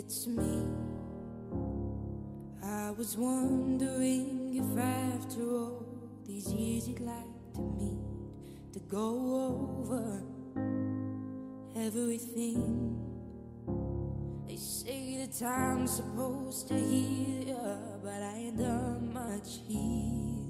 it's me. I was wondering if after all these years you'd like to meet to go over everything. They say that I'm supposed to heal, but I ain't done much healing.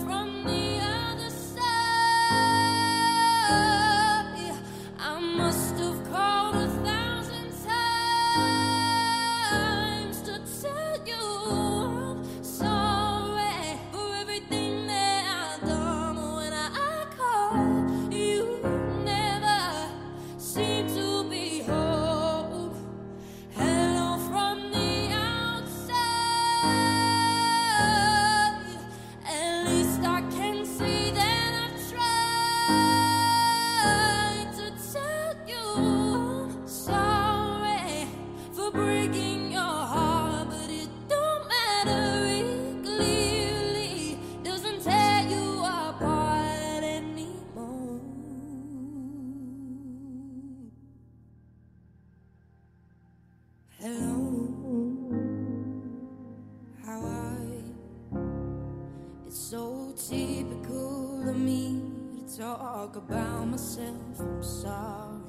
talk about myself, I'm sorry.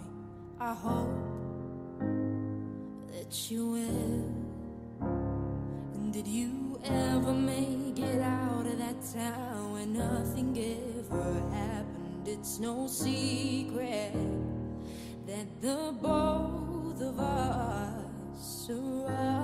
I hope that you will. And did you ever make it out of that town where nothing ever happened? It's no secret that the both of us survived.